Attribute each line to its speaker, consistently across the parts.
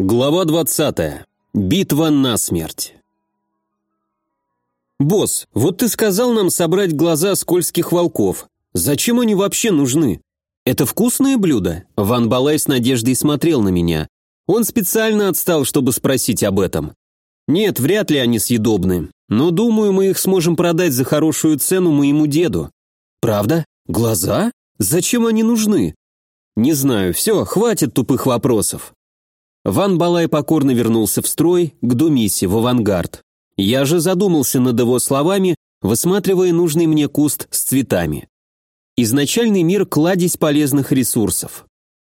Speaker 1: Глава 20. Битва насмерть. «Босс, вот ты сказал нам собрать глаза скользких волков. Зачем они вообще нужны? Это вкусное блюдо?» Ван Балай с надеждой смотрел на меня. Он специально отстал, чтобы спросить об этом. «Нет, вряд ли они съедобны. Но думаю, мы их сможем продать за хорошую цену моему деду». «Правда? Глаза? Зачем они нужны?» «Не знаю. Все, хватит тупых вопросов. Ван Балай покорно вернулся в строй, к Думисе, в авангард. Я же задумался над его словами, высматривая нужный мне куст с цветами. Изначальный мир – кладезь полезных ресурсов.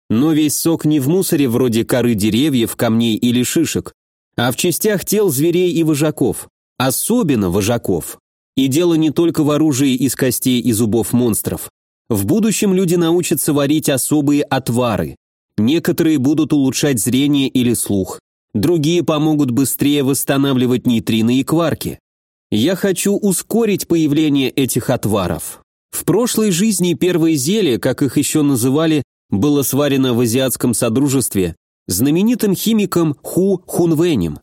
Speaker 1: Но весь сок не в мусоре вроде коры деревьев, камней или шишек, а в частях тел зверей и вожаков, особенно вожаков. И дело не только в оружии из костей и зубов монстров. В будущем люди научатся варить особые отвары, Некоторые будут улучшать зрение или слух, другие помогут быстрее восстанавливать нейтрины и кварки. Я хочу ускорить появление этих отваров. В прошлой жизни первое зелье, как их еще называли, было сварено в азиатском содружестве знаменитым химиком Ху Хунвенем.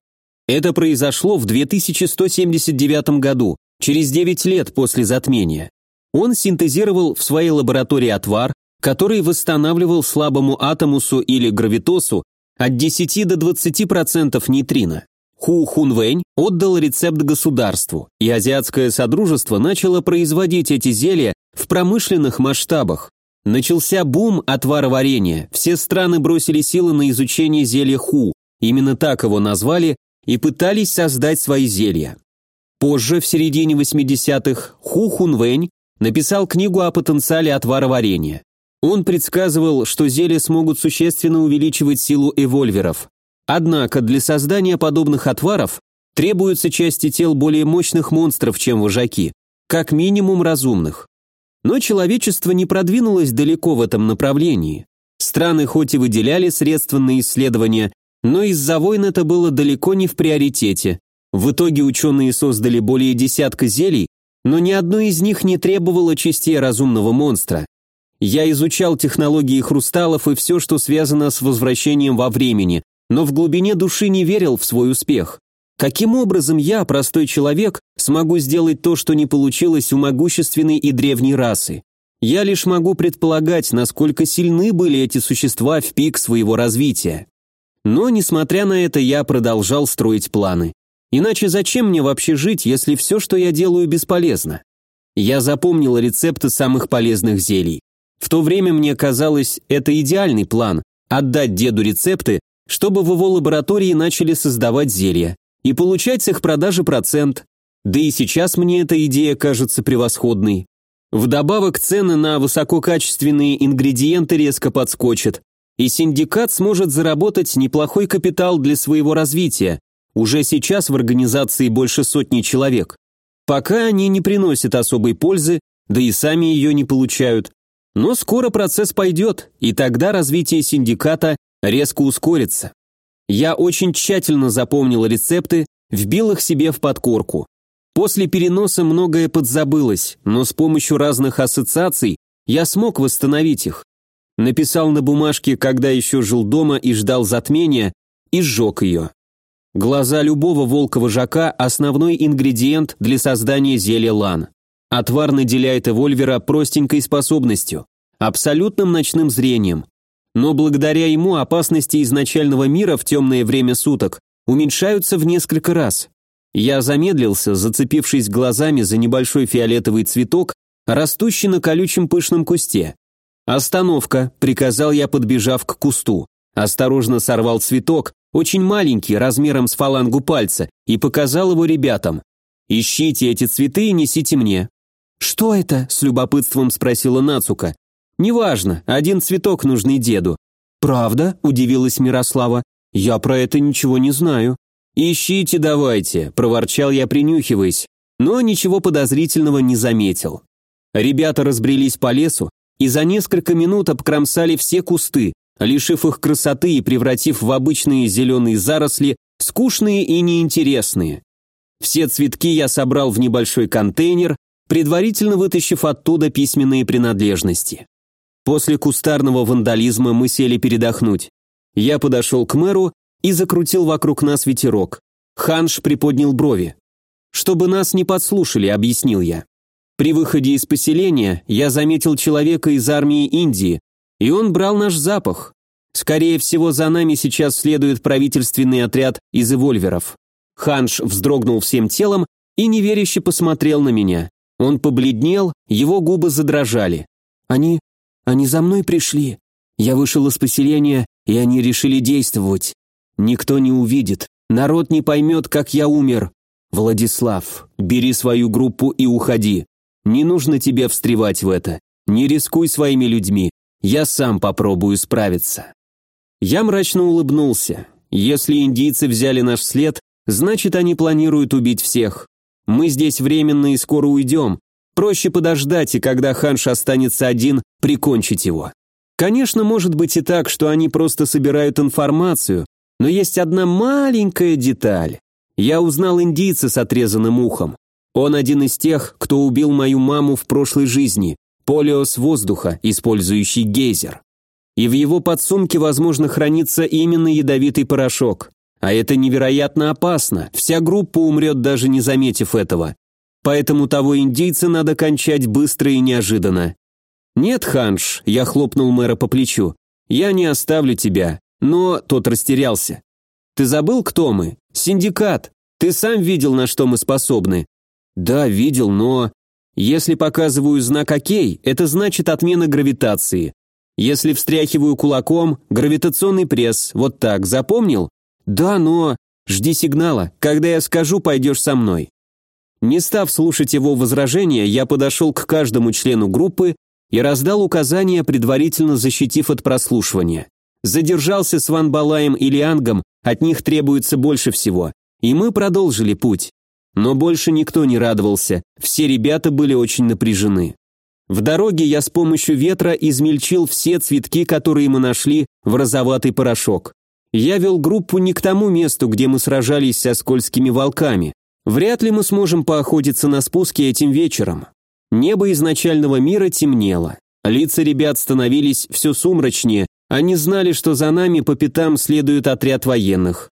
Speaker 1: Это произошло в 2179 году, через 9 лет после затмения. Он синтезировал в своей лаборатории отвар, который восстанавливал слабому атомусу или гравитосу от 10 до 20% нейтрино. Ху Хунвэнь отдал рецепт государству, и Азиатское Содружество начало производить эти зелья в промышленных масштабах. Начался бум отвароварения, все страны бросили силы на изучение зелья Ху, именно так его назвали, и пытались создать свои зелья. Позже, в середине 80-х, Ху Хунвэнь написал книгу о потенциале отвароварения. Он предсказывал, что зелья смогут существенно увеличивать силу эвольверов. Однако для создания подобных отваров требуются части тел более мощных монстров, чем вожаки, как минимум разумных. Но человечество не продвинулось далеко в этом направлении. Страны хоть и выделяли средства на исследования, но из-за войн это было далеко не в приоритете. В итоге ученые создали более десятка зелий, но ни одно из них не требовало частей разумного монстра. Я изучал технологии хрусталов и все, что связано с возвращением во времени, но в глубине души не верил в свой успех. Каким образом я, простой человек, смогу сделать то, что не получилось у могущественной и древней расы? Я лишь могу предполагать, насколько сильны были эти существа в пик своего развития. Но, несмотря на это, я продолжал строить планы. Иначе зачем мне вообще жить, если все, что я делаю, бесполезно? Я запомнил рецепты самых полезных зелий. В то время мне казалось, это идеальный план – отдать деду рецепты, чтобы в его лаборатории начали создавать зелья и получать с их продажи процент. Да и сейчас мне эта идея кажется превосходной. Вдобавок цены на высококачественные ингредиенты резко подскочат, и синдикат сможет заработать неплохой капитал для своего развития. Уже сейчас в организации больше сотни человек. Пока они не приносят особой пользы, да и сами ее не получают, но скоро процесс пойдет, и тогда развитие синдиката резко ускорится. Я очень тщательно запомнил рецепты, вбил их себе в подкорку. После переноса многое подзабылось, но с помощью разных ассоциаций я смог восстановить их. Написал на бумажке, когда еще жил дома и ждал затмения, и сжег ее. Глаза любого волка-вожака – основной ингредиент для создания зелья лан. Отвар наделяет эвольвера простенькой способностью, абсолютным ночным зрением. Но благодаря ему опасности изначального мира в темное время суток уменьшаются в несколько раз. Я замедлился, зацепившись глазами за небольшой фиолетовый цветок, растущий на колючем пышном кусте. «Остановка», — приказал я, подбежав к кусту. Осторожно сорвал цветок, очень маленький, размером с фалангу пальца, и показал его ребятам. «Ищите эти цветы и несите мне». «Что это?» – с любопытством спросила Нацука. «Неважно, один цветок нужный деду». «Правда?» – удивилась Мирослава. «Я про это ничего не знаю». «Ищите давайте», – проворчал я, принюхиваясь, но ничего подозрительного не заметил. Ребята разбрелись по лесу и за несколько минут обкромсали все кусты, лишив их красоты и превратив в обычные зеленые заросли, скучные и неинтересные. Все цветки я собрал в небольшой контейнер, предварительно вытащив оттуда письменные принадлежности. После кустарного вандализма мы сели передохнуть. Я подошел к мэру и закрутил вокруг нас ветерок. Ханш приподнял брови. «Чтобы нас не подслушали», — объяснил я. При выходе из поселения я заметил человека из армии Индии, и он брал наш запах. Скорее всего, за нами сейчас следует правительственный отряд из эвольверов. Ханш вздрогнул всем телом и неверяще посмотрел на меня. Он побледнел, его губы задрожали. «Они... они за мной пришли. Я вышел из поселения, и они решили действовать. Никто не увидит, народ не поймет, как я умер. Владислав, бери свою группу и уходи. Не нужно тебе встревать в это. Не рискуй своими людьми. Я сам попробую справиться. Я мрачно улыбнулся. Если индийцы взяли наш след, значит, они планируют убить всех. Мы здесь временно и скоро уйдем. Проще подождать, и когда Ханш останется один, прикончить его. Конечно, может быть и так, что они просто собирают информацию, но есть одна маленькая деталь. Я узнал индийца с отрезанным ухом. Он один из тех, кто убил мою маму в прошлой жизни, полиос воздуха, использующий гейзер и в его подсумке, возможно, хранится именно ядовитый порошок. А это невероятно опасно, вся группа умрет, даже не заметив этого. Поэтому того индийца надо кончать быстро и неожиданно. «Нет, Ханш», — я хлопнул мэра по плечу, — «я не оставлю тебя». Но тот растерялся. «Ты забыл, кто мы? Синдикат. Ты сам видел, на что мы способны». «Да, видел, но...» «Если показываю знак «Окей», это значит отмена гравитации. Если встряхиваю кулаком, гравитационный пресс, вот так, запомнил? Да, но... Жди сигнала, когда я скажу, пойдешь со мной. Не став слушать его возражения, я подошел к каждому члену группы и раздал указания, предварительно защитив от прослушивания. Задержался с Ван Балаем и Лиангом, от них требуется больше всего. И мы продолжили путь. Но больше никто не радовался, все ребята были очень напряжены. В дороге я с помощью ветра измельчил все цветки, которые мы нашли, в розоватый порошок. Я вел группу не к тому месту, где мы сражались со скользкими волками. Вряд ли мы сможем поохотиться на спуске этим вечером. Небо изначального мира темнело. Лица ребят становились все сумрачнее, они знали, что за нами по пятам следует отряд военных.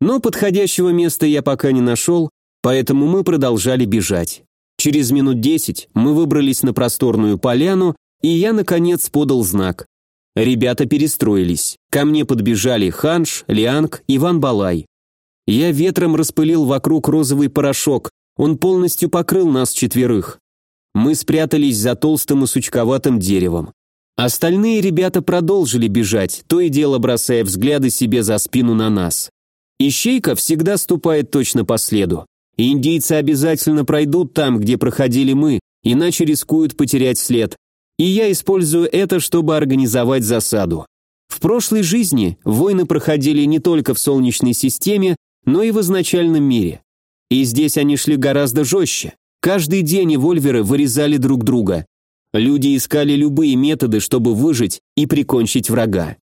Speaker 1: Но подходящего места я пока не нашел, поэтому мы продолжали бежать. Через минут десять мы выбрались на просторную поляну, и я, наконец, подал знак. Ребята перестроились. Ко мне подбежали Ханш, Лианг, Иван Балай. Я ветром распылил вокруг розовый порошок, он полностью покрыл нас четверых. Мы спрятались за толстым и сучковатым деревом. Остальные ребята продолжили бежать, то и дело бросая взгляды себе за спину на нас. Ищейка всегда ступает точно по следу. Индийцы обязательно пройдут там, где проходили мы, иначе рискуют потерять след. И я использую это, чтобы организовать засаду. В прошлой жизни войны проходили не только в Солнечной системе, но и в изначальном мире. И здесь они шли гораздо жестче. Каждый день вольверы вырезали друг друга. Люди искали любые методы, чтобы выжить и прикончить врага.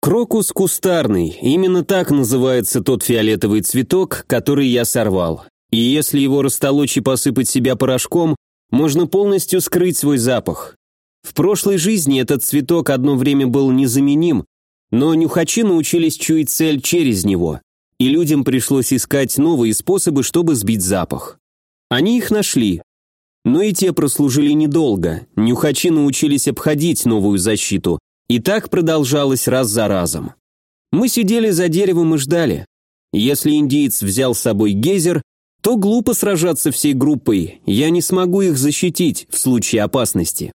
Speaker 1: Крокус кустарный, именно так называется тот фиолетовый цветок, который я сорвал. И если его растолочь и посыпать себя порошком, можно полностью скрыть свой запах. В прошлой жизни этот цветок одно время был незаменим, но нюхачи научились чуять цель через него, и людям пришлось искать новые способы, чтобы сбить запах. Они их нашли. Но и те прослужили недолго, нюхачи научились обходить новую защиту, и так продолжалось раз за разом. Мы сидели за деревом и ждали. Если индиец взял с собой гейзер, то глупо сражаться всей группой, я не смогу их защитить в случае опасности.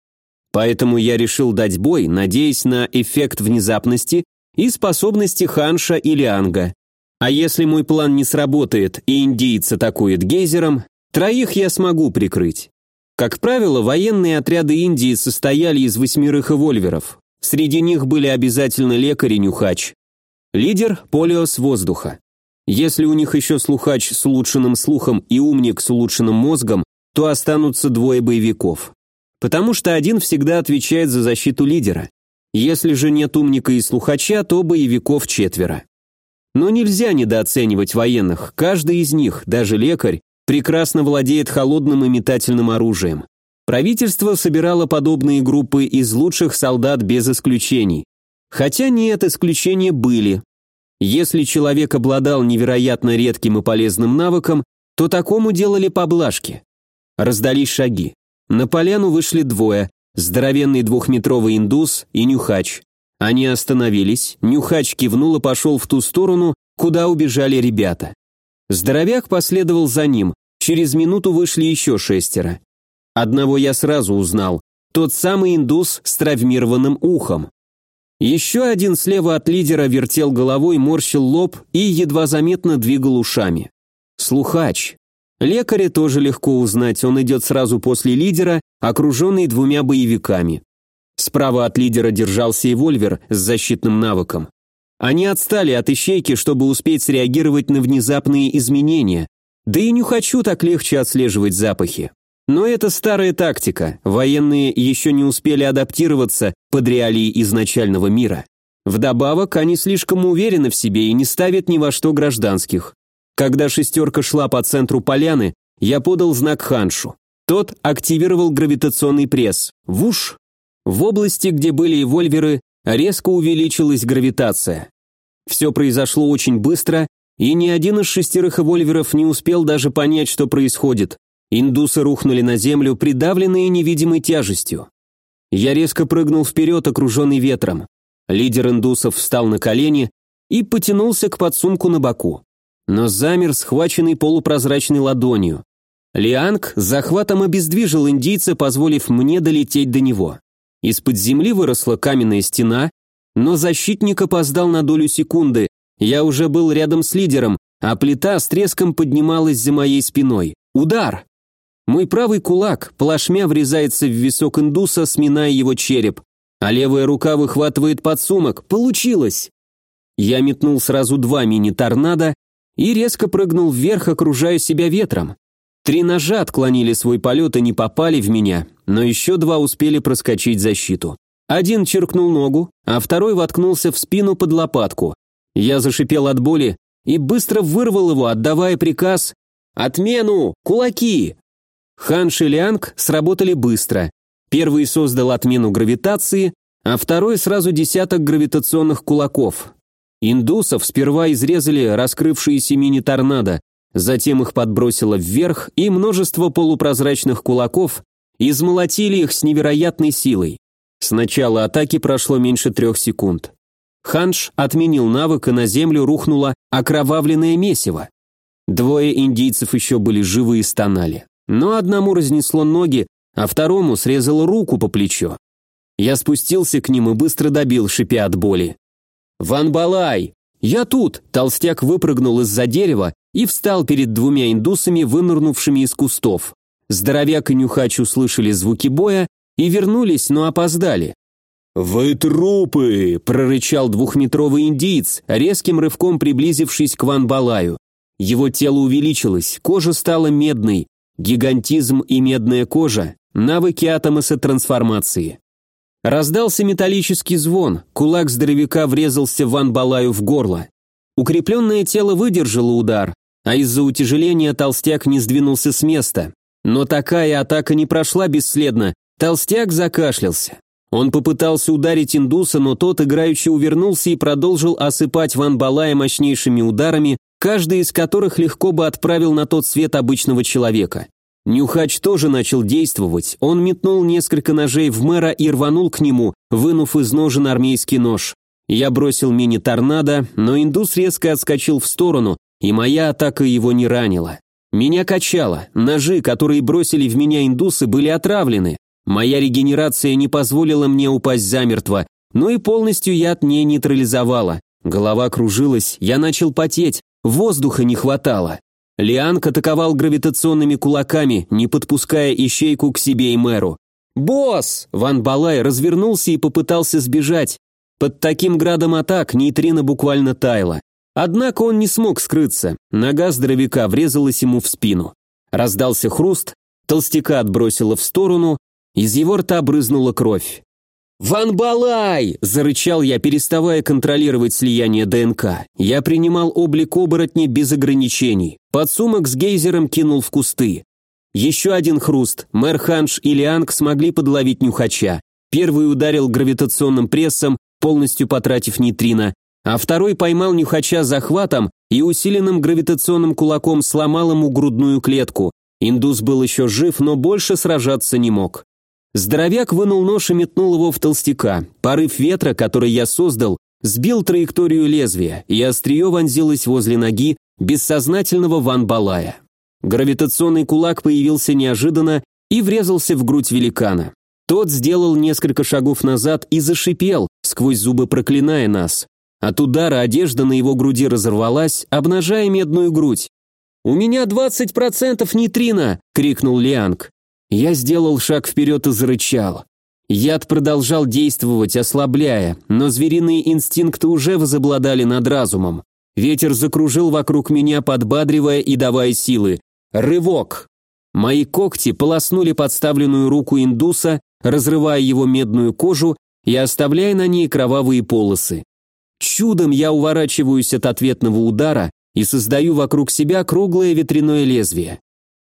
Speaker 1: Поэтому я решил дать бой, надеясь на эффект внезапности и способности Ханша или Анга. А если мой план не сработает и индиец атакует гейзером, троих я смогу прикрыть. Как правило, военные отряды Индии состояли из восьмерых эвольверов. Среди них были обязательно лекарь и нюхач. Лидер – полиос воздуха. Если у них еще слухач с улучшенным слухом и умник с улучшенным мозгом, то останутся двое боевиков. Потому что один всегда отвечает за защиту лидера. Если же нет умника и слухача, то боевиков четверо. Но нельзя недооценивать военных, каждый из них, даже лекарь, прекрасно владеет холодным и метательным оружием. Правительство собирало подобные группы из лучших солдат без исключений. Хотя нет, исключения были. Если человек обладал невероятно редким и полезным навыком, то такому делали поблажки. Раздались шаги. На поляну вышли двое, здоровенный двухметровый индус и нюхач. Они остановились, нюхач кивнул и пошел в ту сторону, куда убежали ребята. Здоровяк последовал за ним, через минуту вышли еще шестеро. Одного я сразу узнал, тот самый индус с травмированным ухом. Еще один слева от лидера вертел головой, морщил лоб и едва заметно двигал ушами. Слухач. Лекаря тоже легко узнать, он идет сразу после лидера, окруженный двумя боевиками. Справа от лидера держался и Вольвер с защитным навыком. Они отстали от ищейки, чтобы успеть среагировать на внезапные изменения. Да и не хочу так легче отслеживать запахи. Но это старая тактика, военные еще не успели адаптироваться под реалии изначального мира. Вдобавок, они слишком уверены в себе и не ставят ни во что гражданских. Когда шестерка шла по центру поляны, я подал знак Ханшу. Тот активировал гравитационный пресс. Вуш! В области, где были эвольверы, резко увеличилась гравитация. Все произошло очень быстро, и ни один из шестерых эвольверов не успел даже понять, что происходит. Индусы рухнули на землю, придавленные невидимой тяжестью. Я резко прыгнул вперед, окруженный ветром. Лидер индусов встал на колени и потянулся к подсумку на боку. Но замер, схваченный полупрозрачной ладонью. Лианг захватом обездвижил индийца, позволив мне долететь до него. Из-под земли выросла каменная стена, но защитник опоздал на долю секунды. Я уже был рядом с лидером, а плита с треском поднималась за моей спиной. Удар! Мой правый кулак плашмя врезается в висок индуса, сминая его череп, а левая рука выхватывает подсумок. Получилось! Я метнул сразу два мини-торнадо и резко прыгнул вверх, окружая себя ветром. Три ножа отклонили свой полет и не попали в меня, но еще два успели проскочить защиту. Один черкнул ногу, а второй воткнулся в спину под лопатку. Я зашипел от боли и быстро вырвал его, отдавая приказ «Отмену! Кулаки!» Хан Шилянг сработали быстро. Первый создал отмену гравитации, а второй сразу десяток гравитационных кулаков. Индусов сперва изрезали раскрывшиеся мини-торнадо, затем их подбросило вверх, и множество полупрозрачных кулаков измолотили их с невероятной силой. С начала атаки прошло меньше трех секунд. Ханш отменил навык, и на землю рухнуло окровавленное месиво. Двое индийцев еще были живы и стонали но одному разнесло ноги, а второму срезало руку по плечо. Я спустился к ним и быстро добил, шипя от боли. «Ван Балай!» «Я тут!» Толстяк выпрыгнул из-за дерева и встал перед двумя индусами, вынырнувшими из кустов. Здоровяк и нюхач услышали звуки боя и вернулись, но опоздали. «Вы трупы!» – прорычал двухметровый индиец, резким рывком приблизившись к Ван Балаю. Его тело увеличилось, кожа стала медной, Гигантизм и медная кожа – навыки атомоса трансформации. Раздался металлический звон, кулак здоровяка врезался Ван Балаю в горло. Укрепленное тело выдержало удар, а из-за утяжеления толстяк не сдвинулся с места. Но такая атака не прошла бесследно, толстяк закашлялся. Он попытался ударить индуса, но тот играючи увернулся и продолжил осыпать Ван Балая мощнейшими ударами, каждый из которых легко бы отправил на тот свет обычного человека. Нюхач тоже начал действовать, он метнул несколько ножей в мэра и рванул к нему, вынув из ножен армейский нож. Я бросил мини-торнадо, но индус резко отскочил в сторону, и моя атака его не ранила. Меня качало, ножи, которые бросили в меня индусы, были отравлены. Моя регенерация не позволила мне упасть замертво, но и полностью яд не нейтрализовала. Голова кружилась, я начал потеть, Воздуха не хватало. Лианг атаковал гравитационными кулаками, не подпуская ищейку к себе и мэру. «Босс!» Ван Балай развернулся и попытался сбежать. Под таким градом атак нейтрино буквально таяло. Однако он не смог скрыться. Нога здоровяка врезалась ему в спину. Раздался хруст, толстяка отбросило в сторону, из его рта брызнула кровь. «Ван Балай!» – зарычал я, переставая контролировать слияние ДНК. Я принимал облик оборотня без ограничений. Подсумок с гейзером кинул в кусты. Еще один хруст. Мэр Ханш и Лианг смогли подловить нюхача. Первый ударил гравитационным прессом, полностью потратив нейтрино, а второй поймал нюхача захватом и усиленным гравитационным кулаком сломал ему грудную клетку. Индус был еще жив, но больше сражаться не мог. Здоровяк вынул нож и метнул его в толстяка. Порыв ветра, который я создал, сбил траекторию лезвия, и острие вонзилось возле ноги бессознательного Ван Балая. Гравитационный кулак появился неожиданно и врезался в грудь великана. Тот сделал несколько шагов назад и зашипел, сквозь зубы проклиная нас. От удара одежда на его груди разорвалась, обнажая медную грудь. «У меня 20% нейтрино!» — крикнул Лианг. Я сделал шаг вперед и зарычал. Яд продолжал действовать, ослабляя, но звериные инстинкты уже возобладали над разумом. Ветер закружил вокруг меня, подбадривая и давая силы. Рывок! Мои когти полоснули подставленную руку индуса, разрывая его медную кожу и оставляя на ней кровавые полосы. Чудом я уворачиваюсь от ответного удара и создаю вокруг себя круглое ветряное лезвие.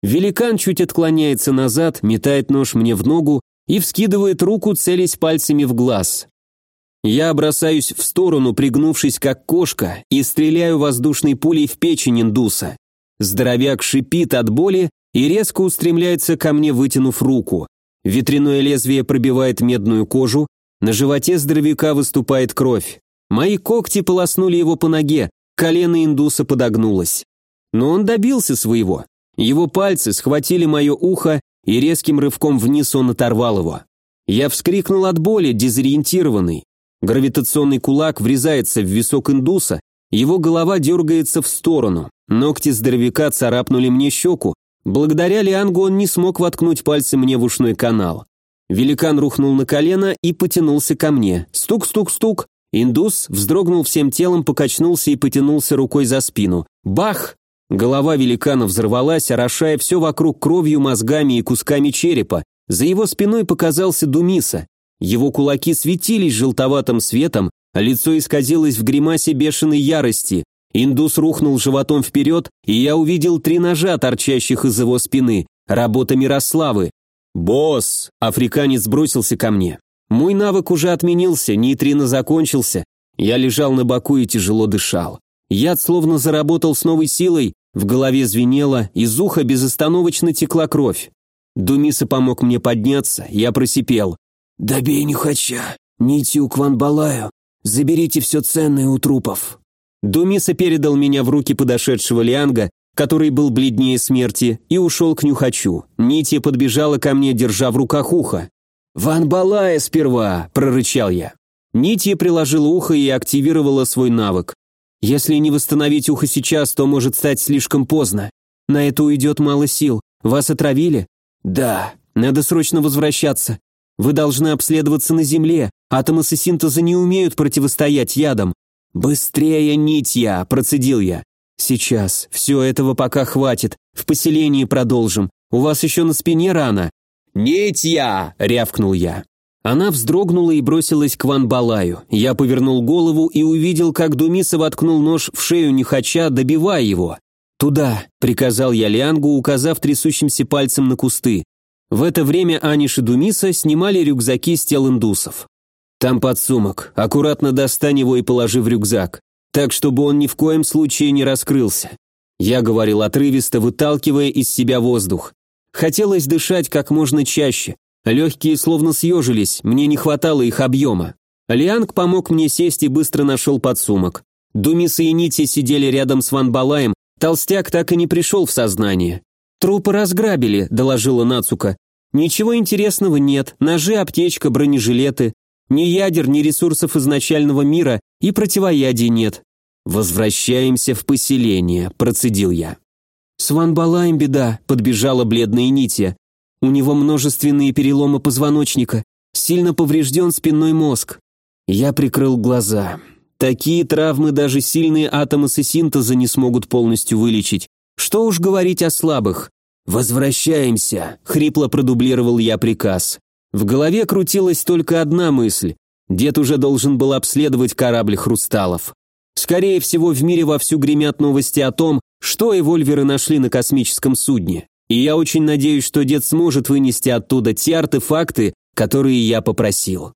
Speaker 1: Великан чуть отклоняется назад, метает нож мне в ногу и вскидывает руку, целясь пальцами в глаз. Я бросаюсь в сторону, пригнувшись как кошка, и стреляю воздушной пулей в печень индуса. Здоровяк шипит от боли и резко устремляется ко мне, вытянув руку. Ветряное лезвие пробивает медную кожу, на животе здоровяка выступает кровь. Мои когти полоснули его по ноге, колено индуса подогнулось. Но он добился своего. Его пальцы схватили мое ухо, и резким рывком вниз он оторвал его. Я вскрикнул от боли, дезориентированный. Гравитационный кулак врезается в висок индуса, его голова дергается в сторону. Ногти здоровяка царапнули мне щеку. Благодаря Лиангу он не смог воткнуть пальцы мне в ушной канал. Великан рухнул на колено и потянулся ко мне. Стук-стук-стук. Индус вздрогнул всем телом, покачнулся и потянулся рукой за спину. Бах! Голова великана взорвалась, орошая все вокруг кровью, мозгами и кусками черепа. За его спиной показался Думиса. Его кулаки светились желтоватым светом, а лицо исказилось в гримасе бешеной ярости. Индус рухнул животом вперед, и я увидел три ножа, торчащих из его спины. Работа Мирославы. «Босс!» – африканец бросился ко мне. Мой навык уже отменился, нейтрино закончился. Я лежал на боку и тяжело дышал. Яд словно заработал с новой силой, в голове звенело, из уха безостановочно текла кровь. Думиса помог мне подняться, я просипел. «Добей нюхача, нитью к Ванбалаю, заберите все ценное у трупов». Думиса передал меня в руки подошедшего Лианга, который был бледнее смерти, и ушел к нюхачу. Нитья подбежала ко мне, держа в руках ухо. «Ван Балая сперва!» – прорычал я. Нитья приложила ухо и активировала свой навык. «Если не восстановить ухо сейчас, то может стать слишком поздно. На это уйдет мало сил. Вас отравили?» «Да. Надо срочно возвращаться. Вы должны обследоваться на Земле. Атомы синтеза не умеют противостоять ядам». «Быстрее, Нитья!» – процедил я. «Сейчас. Все этого пока хватит. В поселении продолжим. У вас еще на спине рана. «Нитья!» – рявкнул я. Она вздрогнула и бросилась к Ван Балаю. Я повернул голову и увидел, как Думиса воткнул нож в шею нехоча, добивая его. «Туда!» – приказал я Лиангу, указав трясущимся пальцем на кусты. В это время Аниш и Думиса снимали рюкзаки с тел индусов. «Там подсумок. Аккуратно достань его и положи в рюкзак. Так, чтобы он ни в коем случае не раскрылся». Я говорил отрывисто, выталкивая из себя воздух. Хотелось дышать как можно чаще. Легкие словно съежились, мне не хватало их объема. Лианг помог мне сесть и быстро нашел подсумок. Думиса и Нити сидели рядом с Ван Балаем, толстяк так и не пришел в сознание. «Трупы разграбили», – доложила Нацука. «Ничего интересного нет, ножи, аптечка, бронежилеты. Ни ядер, ни ресурсов изначального мира и противоядий нет». «Возвращаемся в поселение», – процедил я. «С Ван Балаем беда», — подбежала бледная Нития. «У него множественные переломы позвоночника, сильно поврежден спинной мозг». Я прикрыл глаза. Такие травмы даже сильные атомы синтеза не смогут полностью вылечить. Что уж говорить о слабых. «Возвращаемся», — хрипло продублировал я приказ. В голове крутилась только одна мысль. Дед уже должен был обследовать корабль «Хрусталов». Скорее всего, в мире вовсю гремят новости о том, что эвольверы нашли на космическом судне. И я очень надеюсь, что дед сможет вынести оттуда те артефакты, которые я попросил.